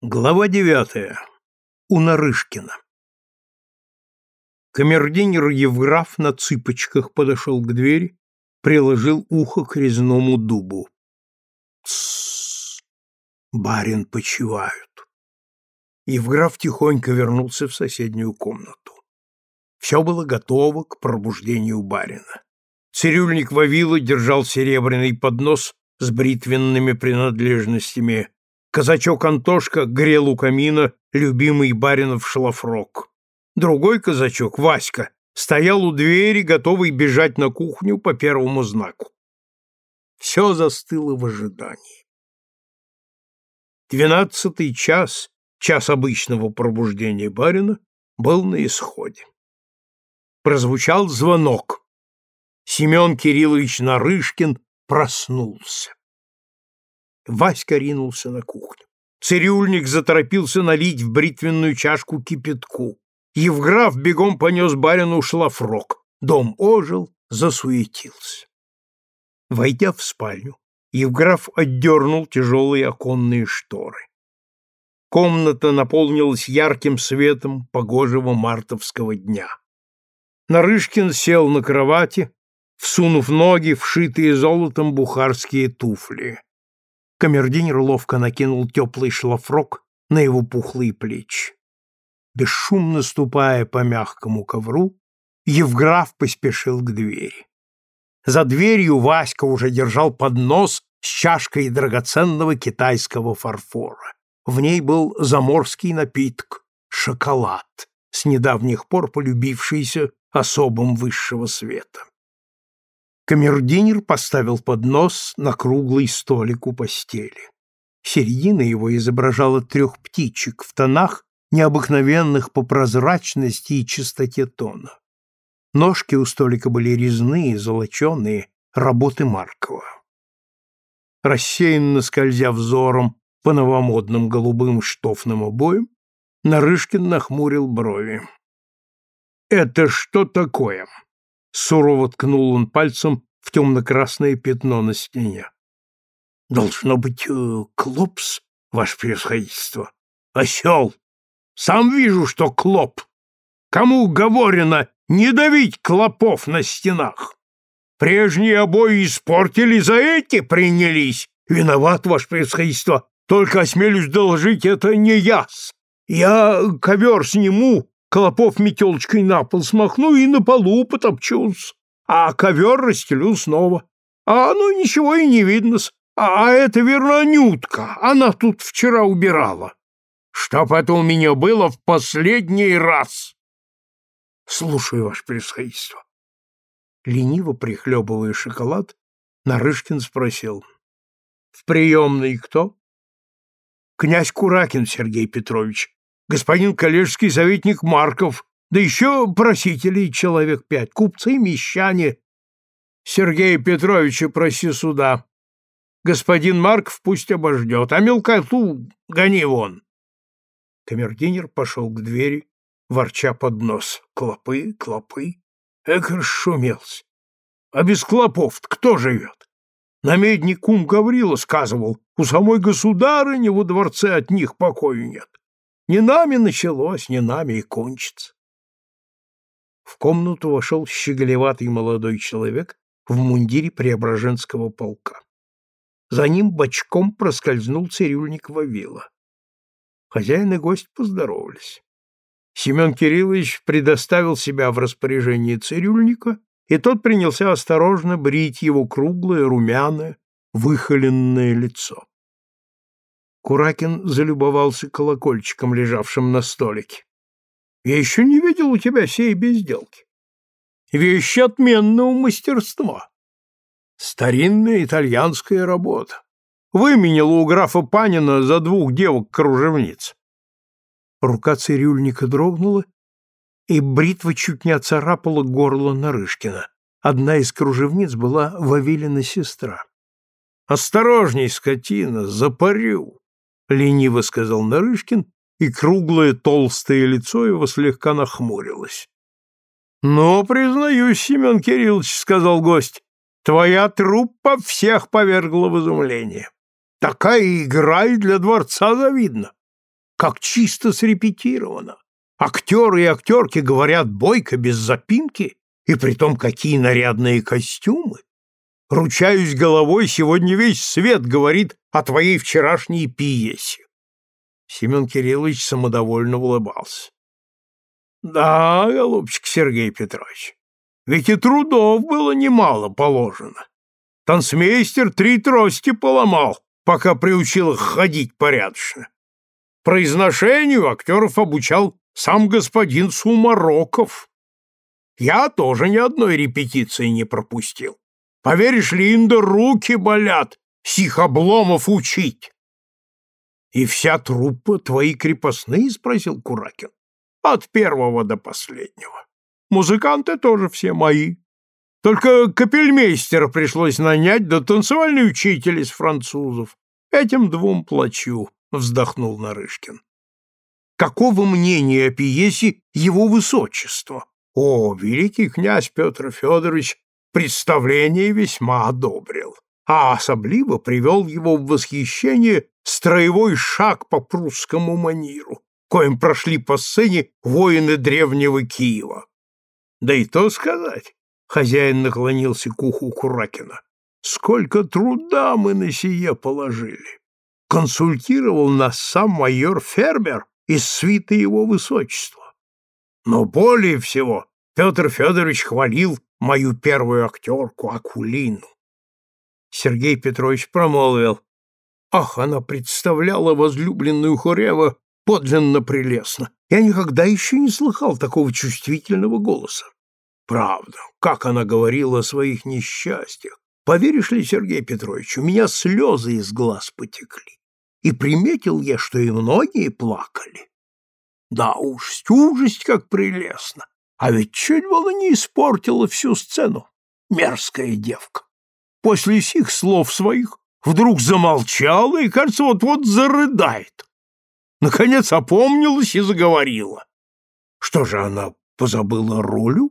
Глава девятая. У Нарышкина. Камердинер Евграф на цыпочках подошел к двери, приложил ухо к резному дубу. Тссс! Барин почивают. Евграф тихонько вернулся в соседнюю комнату. Все было готово к пробуждению барина. Цирюльник Вавила держал серебряный поднос с бритвенными принадлежностями Казачок Антошка грел у камина любимый баринов шлафрок. Другой казачок, Васька, стоял у двери, готовый бежать на кухню по первому знаку. Все застыло в ожидании. Двенадцатый час, час обычного пробуждения барина, был на исходе. Прозвучал звонок. Семен Кириллович Нарышкин проснулся. Васька ринулся на кухню. Цирюльник заторопился налить в бритвенную чашку кипятку. Евграф бегом понес барину шлафрок. Дом ожил, засуетился. Войдя в спальню, Евграф отдернул тяжелые оконные шторы. Комната наполнилась ярким светом погожего мартовского дня. Нарышкин сел на кровати, всунув ноги в шитые золотом бухарские туфли. Камердинер ловко накинул теплый шлафрок на его пухлые плечи. Бесшумно ступая по мягкому ковру, Евграф поспешил к двери. За дверью Васька уже держал поднос с чашкой драгоценного китайского фарфора. В ней был заморский напиток — шоколад, с недавних пор полюбившийся особым высшего света. Камердинер поставил поднос на круглый столик у постели. Середина его изображала трех птичек в тонах, необыкновенных по прозрачности и чистоте тона. Ножки у столика были резные, золоченые, работы Маркова. Рассеянно скользя взором по новомодным голубым штофным обоям, Нарышкин нахмурил брови. «Это что такое?» Сурово ткнул он пальцем в темно-красное пятно на стене. Должно быть, э, клопс, ваше превосходительство. Осел! Сам вижу, что клоп. Кому говорено не давить клопов на стенах? Прежние обои испортили, за эти принялись. Виноват, ваше превосходительство. Только осмелюсь доложить, это не яс. Я ковер сниму, Клопов метелочкой на пол смахну и на полу потопчусь, а ковер расстелю снова. А ну ничего и не видно -с. А это, верно, Нютка, она тут вчера убирала. Чтоб это у меня было в последний раз. Слушаю, ваше превосходительство. Лениво прихлебывая шоколад, Нарышкин спросил. — В приемной кто? — Князь Куракин Сергей Петрович, господин коллежский советник Марков, да еще просителей человек пять, купцы, мещане. Сергея Петровича проси сюда. Господин Марков пусть обождет, а мелкоту гони вон. Камердинер пошел к двери, ворча под нос. Клопы, клопы. Эх, расшумелся. А без клопов кто живет? Намедник кум Гаврила сказывал, у самой государыни во дворце от них покою нет. Не нами началось, не нами и кончится. В комнату вошел щеголеватый молодой человек в мундире Преображенского полка. За ним бочком проскользнул цирюльник Вавила. Хозяин и гость поздоровались. Семен Кириллович предоставил себя в распоряжение цирюльника, и тот принялся осторожно брить его круглое, румяное, выхоленное лицо. Куракин залюбовался колокольчиком, лежавшим на столике. Я еще не видел у тебя сей безделки. Вещь отменного мастерства. Старинная итальянская работа. Выменял у графа Панина за двух девок-кружевниц. Рука цирюльника дрогнула, и бритва чуть не оцарапала горло Нарышкина. Одна из кружевниц была Вавилина сестра. «Осторожней, скотина, запарю!» — лениво сказал Нарышкин, и круглое толстое лицо его слегка нахмурилось. — Ну, признаюсь, Семен Кириллович, — сказал гость, — твоя труппа всех повергла в изумление. Такая игра и для дворца завидна. как чисто срепетировано. Актеры и актерки говорят бойко, без запинки, и притом какие нарядные костюмы. Ручаюсь головой, сегодня весь свет говорит о твоей вчерашней пьесе. Семен Кириллович самодовольно улыбался. Да, голубчик Сергей Петрович, ведь и трудов было немало положено. Танцмейстер три трости поломал, пока приучил их ходить порядочно. Произношению актеров обучал сам господин Сумароков. Я тоже ни одной репетиции не пропустил. Поверишь, Линда, руки болят, сих обломов учить. — И вся труппа твои крепостные? — спросил Куракин. — От первого до последнего. Музыканты тоже все мои. Только капельмейстера пришлось нанять, да танцевальный учитель из французов. Этим двум плачу, — вздохнул Нарышкин. Какого мнения о пьесе его высочество? О, великий князь Петр Федорович представление весьма одобрил, а особливо привел его в восхищение строевой шаг по прусскому маниру, коим прошли по сцене воины древнего Киева. Да и то сказать, Хозяин наклонился к уху Куракина. Сколько труда мы на сие положили! Консультировал нас сам майор Фермер из свиты его высочества. Но более всего Петр Федорович хвалил мою первую актерку Акулину. Сергей Петрович промолвил. Ах, она представляла возлюбленную Хурева подлинно прелестно. Я никогда еще не слыхал такого чувствительного голоса. Правда, как она говорила о своих несчастьях. Поверишь ли, Сергей Петрович, у меня слезы из глаз потекли. И приметил я, что и многие плакали. Да уж, ужасть как прелестно. А ведь чуть было не испортила всю сцену. Мерзкая девка. После сих слов своих вдруг замолчала и, кажется, вот-вот зарыдает. Наконец опомнилась и заговорила. Что же она позабыла ролю?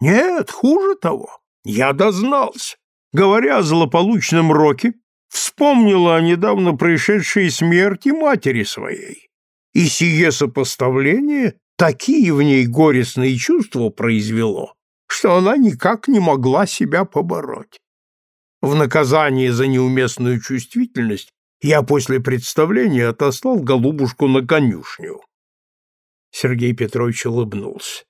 Нет, хуже того. Я дознался. Говоря о злополучном Роке, вспомнила о недавно происшедшей смерти матери своей. И сие сопоставление такие в ней горестные чувства произвело, что она никак не могла себя побороть. В наказание за неуместную чувствительность я после представления отослал голубушку на конюшню. Сергей Петрович улыбнулся.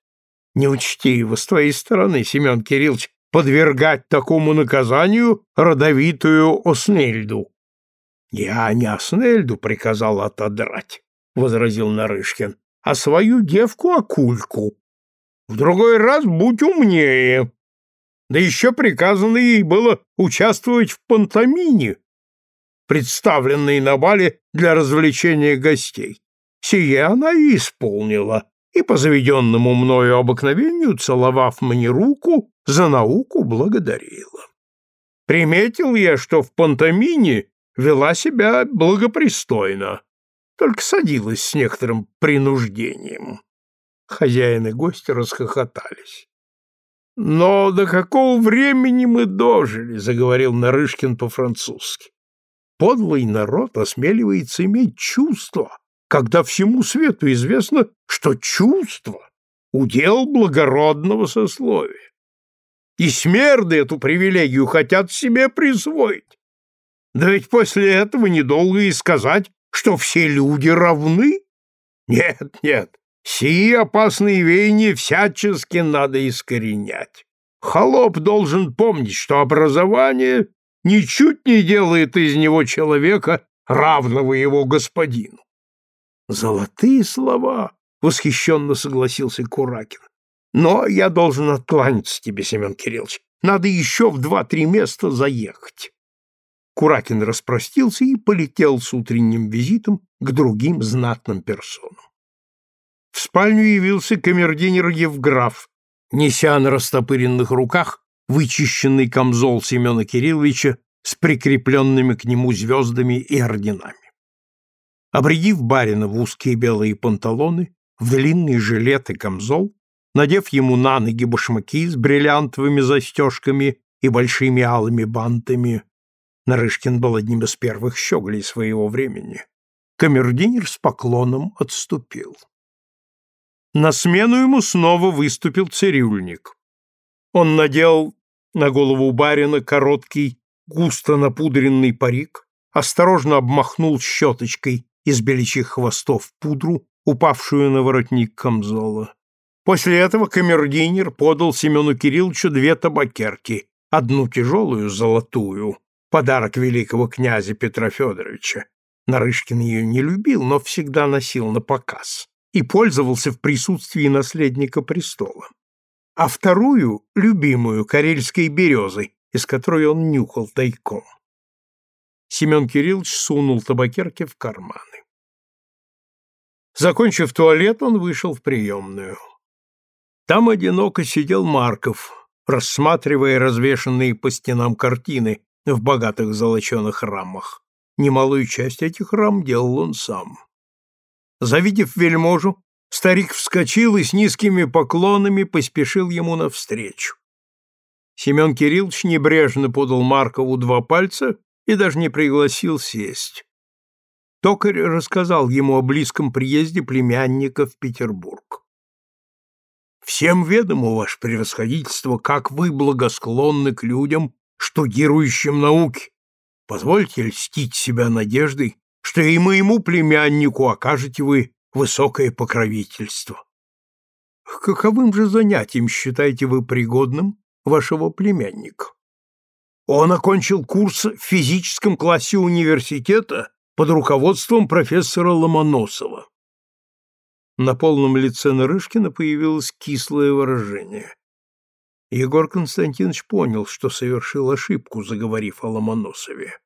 Неучтиво с твоей стороны, Семен Кириллович, подвергать такому наказанию родовитую Оснельду. — Я не Оснельду приказал отодрать, — возразил Нарышкин, — а свою девку Акульку. В другой раз будь умнее. Да еще приказано ей было участвовать в пантомине, представленной на бале для развлечения гостей. Сие она и исполнила, и по заведенному мною обыкновению, целовав мне руку, за науку благодарила. Приметил я, что в пантомине вела себя благопристойно, только садилась с некоторым принуждением. Хозяин и гости расхохотались. «Но до какого времени мы дожили?» — заговорил Нарышкин по-французски. «Подлый народ осмеливается иметь чувства, когда всему свету известно, что чувство — удел благородного сословия. И смерды эту привилегию хотят себе присвоить. Да ведь после этого недолго и сказать, что все люди равны. Нет, нет, сии опасные веяния всячески надо искоренять. Холоп должен помнить, что образование ничуть не делает из него человека, равного его господину. Золотые слова, восхищенно согласился Куракин. Но я должен откланяться тебе, Семен Кириллович. Надо еще в два-три места заехать. Куракин распростился и полетел с утренним визитом к другим знатным персонам. Спальню явился камердинер Евграф, неся на растопыренных руках вычищенный камзол Семена Кирилловича с прикрепленными к нему звездами и орденами. Обредив барина в узкие белые панталоны, в длинный жилет и камзол, надев ему на ноги башмаки с бриллиантовыми застежками и большими алыми бантами, Нарышкин был одним из первых щеголей своего времени. камердинер с поклоном отступил. На смену ему снова выступил цирюльник. Он надел на голову барина короткий, густо напудренный парик, осторожно обмахнул щеточкой из беличьих хвостов пудру, упавшую на воротник камзола. После этого камердинер подал Семену Кирилловичу две табакерки, одну тяжелую, золотую, подарок великого князя Петра Федоровича. Нарышкин ее не любил, но всегда носил на показ и пользовался в присутствии наследника престола. А вторую, любимую, карельской березы, из которой он нюхал тайком. Семен Кириллович сунул табакерки в карманы. Закончив туалет, он вышел в приемную. Там одиноко сидел Марков, рассматривая развешанные по стенам картины в богатых золоченых рамах. Немалую часть этих рам делал он сам. Завидев вельможу, старик вскочил и с низкими поклонами поспешил ему навстречу. Семен Кириллович небрежно подал Маркову два пальца и даже не пригласил сесть. Токарь рассказал ему о близком приезде племянника в Петербург. «Всем ведомо, ваше превосходительство, как вы благосклонны к людям, штудирующим науки. Позвольте льстить себя надеждой, что и моему племяннику окажете вы высокое покровительство. Каковым же занятием считаете вы пригодным вашего племянника? Он окончил курс в физическом классе университета под руководством профессора Ломоносова. На полном лице Нарышкина появилось кислое выражение. Егор Константинович понял, что совершил ошибку, заговорив о Ломоносове.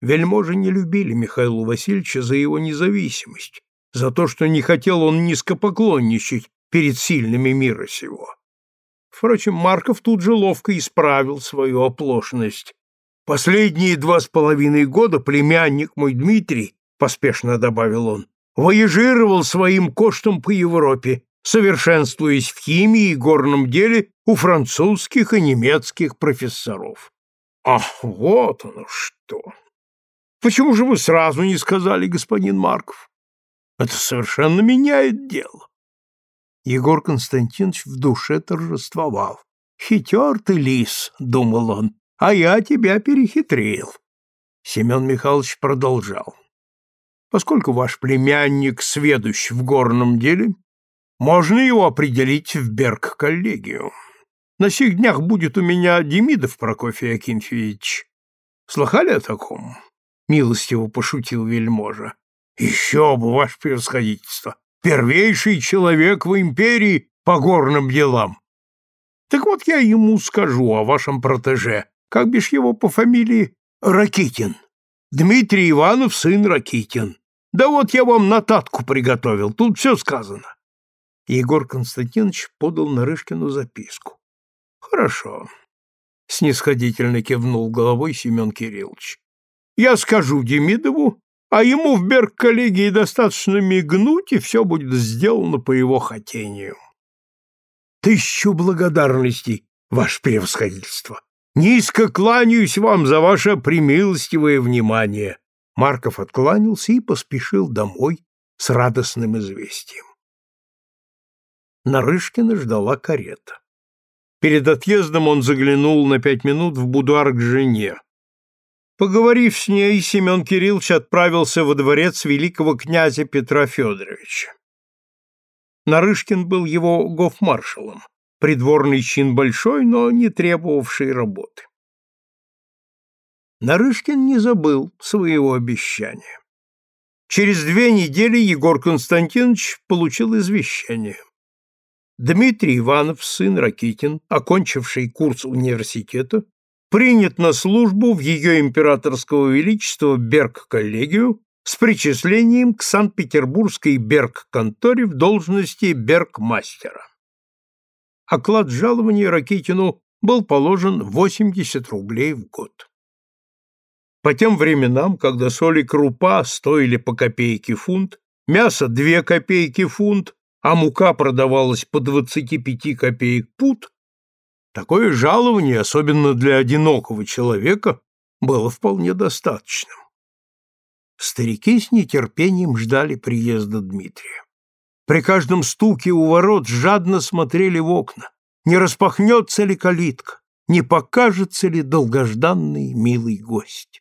Вельможи не любили Михаила Васильевича за его независимость, за то, что не хотел он низкопоклонничать перед сильными мира сего. Впрочем, Марков тут же ловко исправил свою оплошность. Последние два с половиной года племянник мой Дмитрий, поспешно добавил он, воежировал своим коштом по Европе, совершенствуясь в химии и горном деле у французских и немецких профессоров. Ах, вот оно что! Почему же вы сразу не сказали, господин Марков? Это совершенно меняет дело. Егор Константинович в душе торжествовал. «Хитер ты, лис», — думал он, — «а я тебя перехитрил». Семен Михайлович продолжал. «Поскольку ваш племянник сведущ в горном деле, можно его определить в Берг-коллегию. На сих днях будет у меня Демидов Прокофий Акинфеевич. Слыхали о таком?» — милостиво пошутил вельможа. «Еще бы, ваше превосходительство! Первейший человек в империи по горным делам! Так вот я ему скажу о вашем протеже, как бишь его по фамилии Ракитин. Дмитрий Иванов, сын Ракитин. Да вот я вам нотатку приготовил, тут все сказано». Егор Константинович подал Нарышкину записку. «Хорошо», — снисходительно кивнул головой Семен Кириллович. Я скажу Демидову, а ему в Берг-коллегии достаточно мигнуть, и все будет сделано по его хотению. Тысячу благодарностей, ваше превосходительство. Низко кланяюсь вам за ваше премилостивое внимание. Марков откланялся и поспешил домой с радостным известием. Нарышкина ждала карета. Перед отъездом он заглянул на пять минут в будуар к жене. Поговорив с ней, Семен Кириллович отправился во дворец великого князя Петра Федоровича. Нарышкин был его гофмаршалом, придворный чин большой, но не требовавший работы. Нарышкин не забыл своего обещания. Через две недели Егор Константинович получил извещение. Дмитрий Иванов, сын Ракитин, окончивший курс университета, принят на службу в ее императорского величества Берг-коллегию с причислением к Санкт-Петербургской Берг-конторе в должности Берг-мастера. Оклад жалования Ракитину был положен 80 рублей в год. По тем временам, когда соль и крупа стоили по копейке фунт, мясо 2 копейки фунт, а мука продавалась по 25 копеек пуд, Такое жалование, особенно для одинокого человека, было вполне достаточным. Старики с нетерпением ждали приезда Дмитрия. При каждом стуке у ворот жадно смотрели в окна, не распахнется ли калитка, не покажется ли долгожданный милый гость.